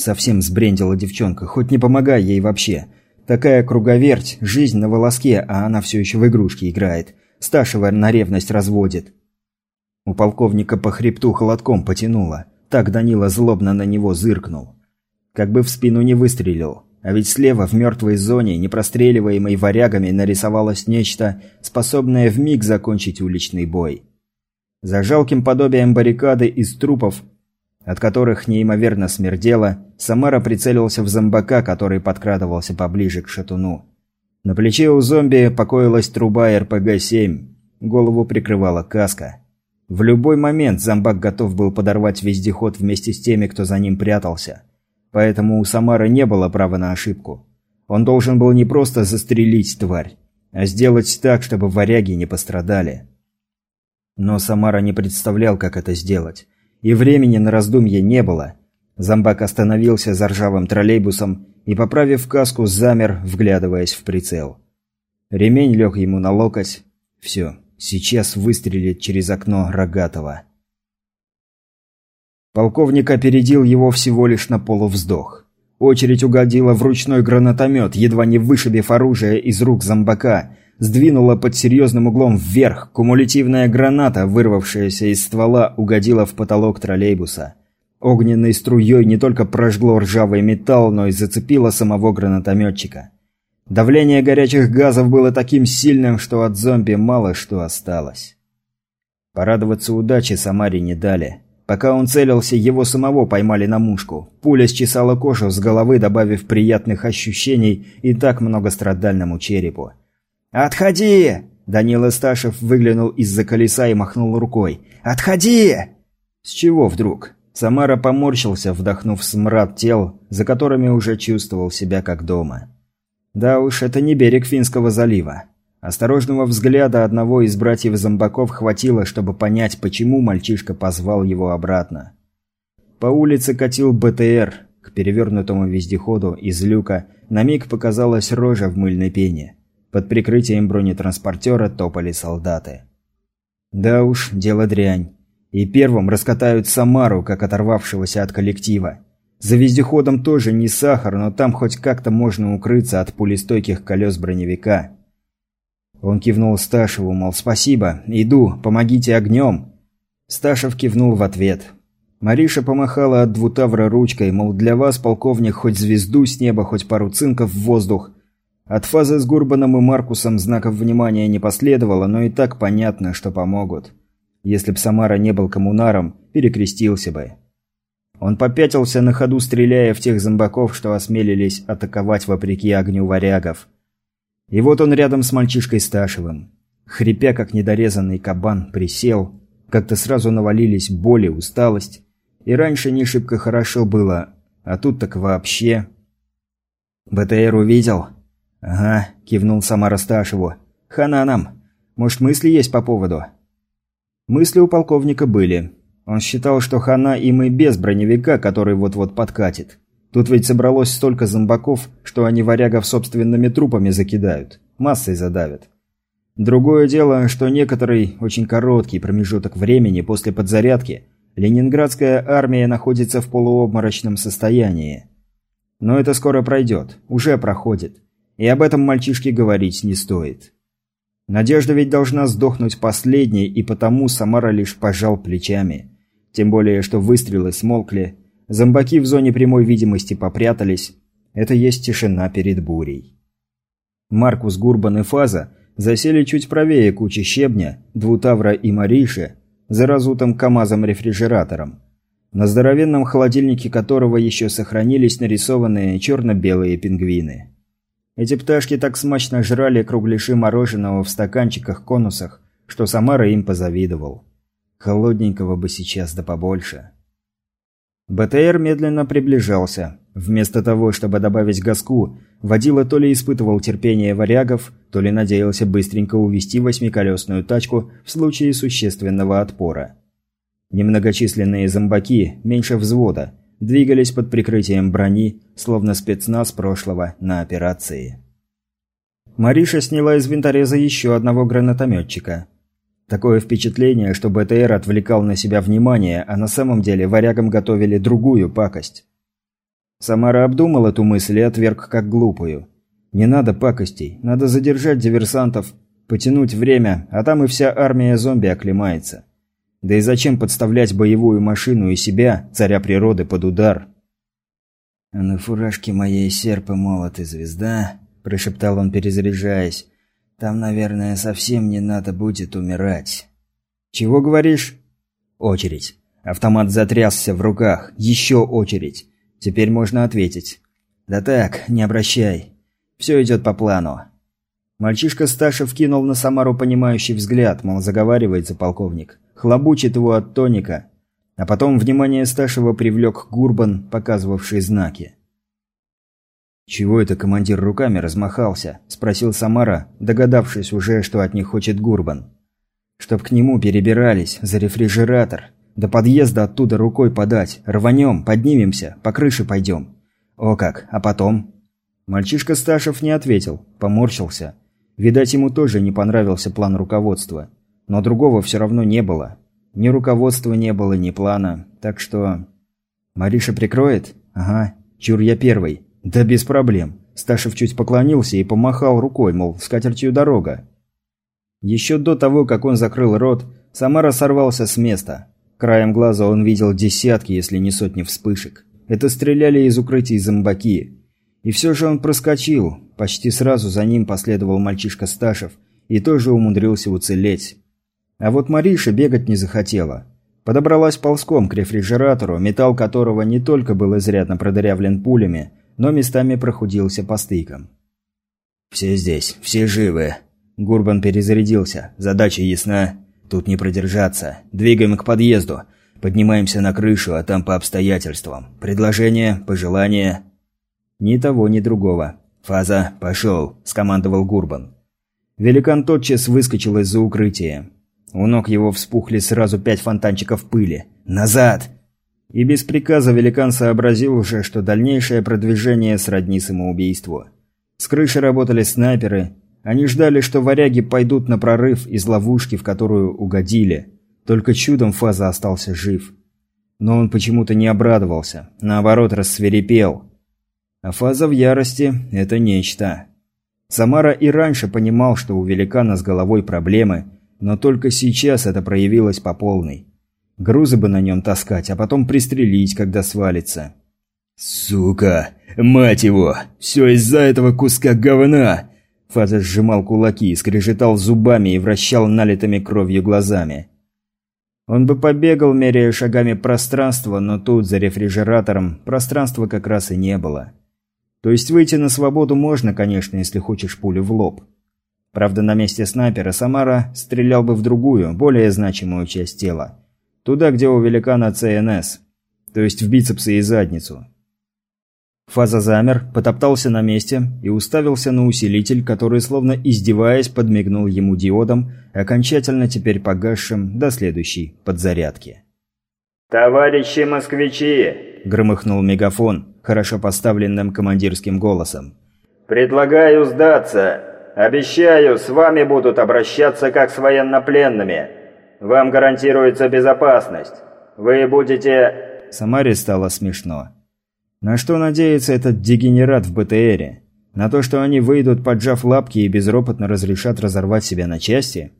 Совсем сбрендила девчонка, хоть не помогай ей вообще. Такая круговерть, жизнь на волоске, а она все еще в игрушки играет. Сташева на ревность разводит. У полковника по хребту холодком потянуло. Так Данила злобно на него зыркнул. Как бы в спину не выстрелил. А ведь слева, в мертвой зоне, непростреливаемой варягами, нарисовалось нечто, способное вмиг закончить уличный бой. За жалким подобием баррикады из трупов, от которых неимоверно смердело, Самара прицелился в зомбака, который подкрадывался поближе к шатуну. На плече у зомби покоилась труба РПГ-7. Голову прикрывала каска. В любой момент зомбак готов был подорвать вездеход вместе с теми, кто за ним прятался. Поэтому у Самары не было права на ошибку. Он должен был не просто застрелить тварь, а сделать так, чтобы варяги не пострадали. Но Самара не представлял, как это сделать. И времени на раздумье не было. Зомбак остановился за ржавым троллейбусом и, поправив каску, замер, вглядываясь в прицел. Ремень лег ему на локоть. Все, сейчас выстрелит через окно Рогатого. Полковник опередил его всего лишь на полувздох. Очередь угодила в ручной гранатомет, едва не вышибив оружие из рук зомбака. Сдвинула под серьезным углом вверх. Кумулятивная граната, вырвавшаяся из ствола, угодила в потолок троллейбуса. Огненной струей не только прожгло ржавый металл, но и зацепило самого гранатометчика. Давление горячих газов было таким сильным, что от зомби мало что осталось. Порадоваться удаче Самаре не дали. Пока он целился, его самого поймали на мушку. Пуля счесала кожу с головы, добавив приятных ощущений и так многострадальному черепу. «Отходи!» Данил Сташев выглянул из-за колеса и махнул рукой. «Отходи!» С чего вдруг? Самара поморщился, вдохнув смрад тел, за которыми уже чувствовал себя как дома. Да уж, это не берег Финского залива. Осторожного взгляда одного из братьев-зомбаков хватило, чтобы понять, почему мальчишка позвал его обратно. По улице катил БТР. К перевернутому вездеходу из люка на миг показалась рожа в мыльной пене. Под прикрытием бронетранспортера топали солдаты. Да уж, дело дрянь. И первым раскатают Самару, как оторвавшегося от коллектива. За вездеходом тоже не сахар, но там хоть как-то можно укрыться от пулестойких колес броневика. Он кивнул Сташеву, мол, спасибо, иду, помогите огнем. Сташев кивнул в ответ. Мариша помахала от двутавра ручкой, мол, для вас, полковник, хоть звезду с неба, хоть пару цинков в воздух. От фазы с Гурбаном и Маркусом знаков внимания не последовало, но и так понятно, что помогут. Если б Самара не был коммунаром, перекрестился бы. Он попятился на ходу, стреляя в тех зомбаков, что осмелились атаковать вопреки огню варягов. И вот он рядом с мальчишкой Сташевым. Хрипя, как недорезанный кабан, присел. Как-то сразу навалились боль и усталость. И раньше не шибко хорошо было, а тут так вообще... «БТР увидел?» «Ага», – кивнул Самара Сташеву. «Хана нам. Может, мысли есть по поводу?» Мысли у полковника были. Он считал, что хана им и без броневика, который вот-вот подкатит. Тут ведь собралось столько зомбаков, что они варягов собственными трупами закидают. Массой задавят. Другое дело, что некоторый очень короткий промежуток времени после подзарядки ленинградская армия находится в полуобморочном состоянии. Но это скоро пройдет, уже проходит. И об этом мальчишке говорить не стоит. Надежда ведь должна сдохнуть последней, и потому Самара лишь пожал плечами. Тем более, что выстрелы смолкли, зомбаки в зоне прямой видимости попрятались. Это есть тишина перед бурей. Маркус, Гурбан и Фаза засели чуть правее кучи щебня, Двутавра и Мариши, за разутым КАМАЗом-рефрижератором, на здоровенном холодильнике которого еще сохранились нарисованные черно-белые пингвины. Эти пташки так смачно жрали кругляши мороженого в стаканчиках-конусах, что Самара им позавидовал. Холодненького бы сейчас да побольше. БТР медленно приближался. Вместо того, чтобы добавить газку, водила то ли испытывал терпение варягов, то ли надеялся быстренько увести восьмиколесную тачку в случае существенного отпора. Немногочисленные зомбаки, меньше взвода, двигались под прикрытием брони, словно спецназ прошлого на операции. Мариша сняла из винтореза еще одного гранатометчика. Такое впечатление, что БТР отвлекал на себя внимание, а на самом деле варягам готовили другую пакость. Самара обдумал эту мысль и отверг как глупую. Не надо пакостей, надо задержать диверсантов, потянуть время, а там и вся армия зомби оклемается. Да и зачем подставлять боевую машину и себя, царя природы, под удар? «А на фуражке моей серп и молот и звезда», – прошептал он, перезаряжаясь. «Там, наверное, совсем не надо будет умирать». «Чего говоришь?» «Очередь». Автомат затрясся в руках. Еще очередь. Теперь можно ответить. «Да так, не обращай. Все идет по плану». Мальчишка Сташев кинул на Самару понимающий взгляд, мол, заговаривается полковник. Хлобучит его от тоника. А потом внимание Сташева привлек Гурбан, показывавший знаки. «Чего это командир руками размахался?» – спросил Самара, догадавшись уже, что от них хочет Гурбан. «Чтоб к нему перебирались, за рефрижератор. До подъезда оттуда рукой подать. Рванем, поднимемся, по крыше пойдем». «О как, а потом?» Мальчишка Сташев не ответил, поморщился. Видать, ему тоже не понравился план руководства. Но другого все равно не было. Ни руководства не было, ни плана. Так что... «Мариша прикроет?» «Ага. Чур я первый». «Да без проблем». Сташев чуть поклонился и помахал рукой, мол, скатертью дорога. Еще до того, как он закрыл рот, Самара сорвался с места. Краем глаза он видел десятки, если не сотни вспышек. Это стреляли из укрытий зомбаки. И все же он проскочил. Почти сразу за ним последовал мальчишка Сташев и тоже умудрился уцелеть. А вот Мариша бегать не захотела. Подобралась ползком к рефрижератору, металл которого не только был изрядно продырявлен пулями, но местами прохудился по стыкам. «Все здесь, все живы». Гурбан перезарядился. «Задача ясна. Тут не продержаться. Двигаем к подъезду. Поднимаемся на крышу, а там по обстоятельствам. Предложение, пожелание...» «Ни того, ни другого. Фаза, пошел», – скомандовал Гурбан. Великан тотчас выскочил из-за укрытия. У ног его вспухли сразу пять фонтанчиков пыли. «Назад!» И без приказа великан сообразил уже, что дальнейшее продвижение сродни самоубийству. С крыши работали снайперы. Они ждали, что варяги пойдут на прорыв из ловушки, в которую угодили. Только чудом Фаза остался жив. Но он почему-то не обрадовался. Наоборот, рассверепел. А Фаза в ярости – это нечто. Самара и раньше понимал, что у великана с головой проблемы – но только сейчас это проявилось по полной. Грузы бы на нем таскать, а потом пристрелить, когда свалится. «Сука! Мать его! Все из-за этого куска говна!» Фаза сжимал кулаки, скрежетал зубами и вращал налитыми кровью глазами. Он бы побегал, меряя шагами пространство, но тут, за рефрижератором, пространства как раз и не было. То есть выйти на свободу можно, конечно, если хочешь пулю в лоб. Правда, на месте снайпера Самара стрелял бы в другую, более значимую часть тела. Туда, где у великана ЦНС. То есть в бицепсы и задницу. Фаза замер, потоптался на месте и уставился на усилитель, который, словно издеваясь, подмигнул ему диодом, окончательно теперь погасшим до следующей подзарядки. «Товарищи москвичи!» – громыхнул мегафон, хорошо поставленным командирским голосом. «Предлагаю сдаться. Обещаю, с вами будут обращаться как с военнопленными. Вам гарантируется безопасность. Вы будете...» Самаре стало смешно. На что надеется этот дегенерат в БТРе? На то, что они выйдут, поджав лапки и безропотно разрешат разорвать себя на части?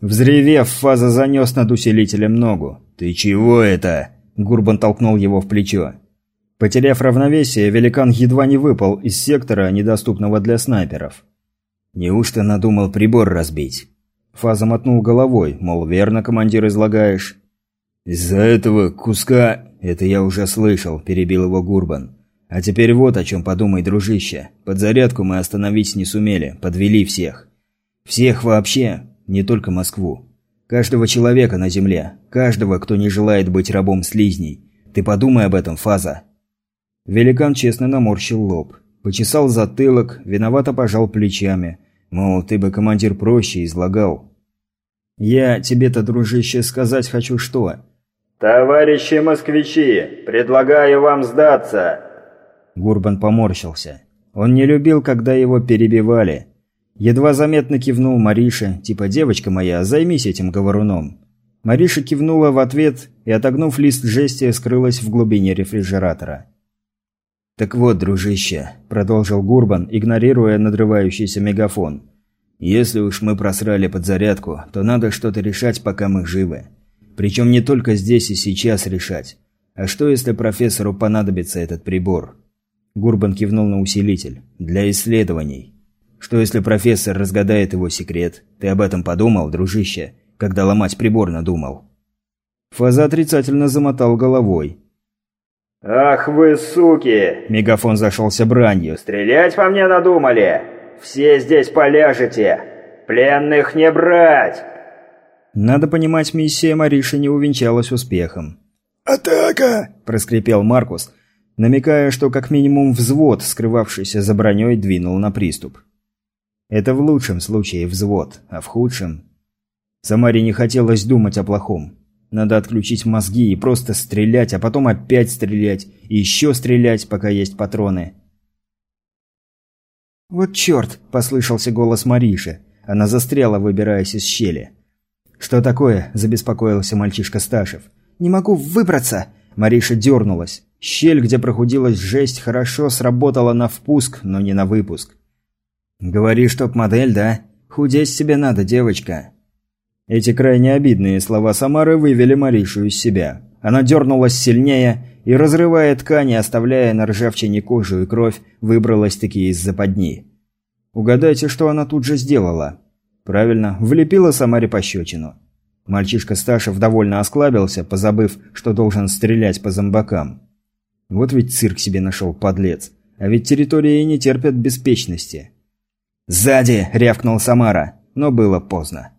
Взревев, Фаза занес над усилителем ногу. «Ты чего это?» Гурбан толкнул его в плечо. Потеряв равновесие, великан едва не выпал из сектора, недоступного для снайперов. Неужто надумал прибор разбить? Фаза мотнул головой, мол, верно, командир, излагаешь. Из-за этого куска... Это я уже слышал, перебил его Гурбан. А теперь вот о чем подумай, дружище. Подзарядку мы остановить не сумели, подвели всех. Всех вообще, не только Москву. Каждого человека на земле, каждого, кто не желает быть рабом слизней. Ты подумай об этом, Фаза. Великан честно наморщил лоб. Почесал затылок, виновато пожал плечами. Мол, ты бы, командир, проще излагал. Я тебе-то, дружище, сказать хочу что. «Товарищи москвичи, предлагаю вам сдаться!» Гурбан поморщился. Он не любил, когда его перебивали. Едва заметно кивнул Мариша, типа «девочка моя, займись этим говоруном». Мариша кивнула в ответ и, отогнув лист жести, скрылась в глубине рефрижератора. «Так вот, дружище», – продолжил Гурбан, игнорируя надрывающийся мегафон. «Если уж мы просрали подзарядку, то надо что-то решать, пока мы живы. Причем не только здесь и сейчас решать. А что, если профессору понадобится этот прибор?» Гурбан кивнул на усилитель. «Для исследований. Что, если профессор разгадает его секрет? Ты об этом подумал, дружище, когда ломать прибор надумал?» Фаза отрицательно замотал головой. «Ах вы суки!» Мегафон зашелся бранью. «Стрелять по мне надумали? Все здесь поляжете! Пленных не брать!» Надо понимать, миссия Мариши не увенчалась успехом. «Атака!» – проскрипел Маркус, намекая, что как минимум взвод, скрывавшийся за броней, двинул на приступ. Это в лучшем случае взвод, а в худшем... Самаре не хотелось думать о плохом. Надо отключить мозги и просто стрелять, а потом опять стрелять, и еще стрелять, пока есть патроны. «Вот черт!» – послышался голос Мариши. Она застряла, выбираясь из щели. «Что такое?» – забеспокоился мальчишка Сташев. «Не могу выбраться!» Мариша дернулась. Щель, где прохудилась жесть, хорошо сработала на впуск, но не на выпуск. «Говоришь, топ-модель, да? Худеть себе надо, девочка!» Эти крайне обидные слова Самары вывели Маришу из себя. Она дернулась сильнее и, разрывая ткани, оставляя на ржавчине кожу и кровь, выбралась-таки из западни. Угадайте, что она тут же сделала? Правильно, влепила Самаре пощечину. Мальчишка Сташев довольно осклабился, позабыв, что должен стрелять по зомбакам. Вот ведь цирк себе нашел, подлец. А ведь территории не терпят беспечности. «Сзади!» – рявкнул Самара, но было поздно.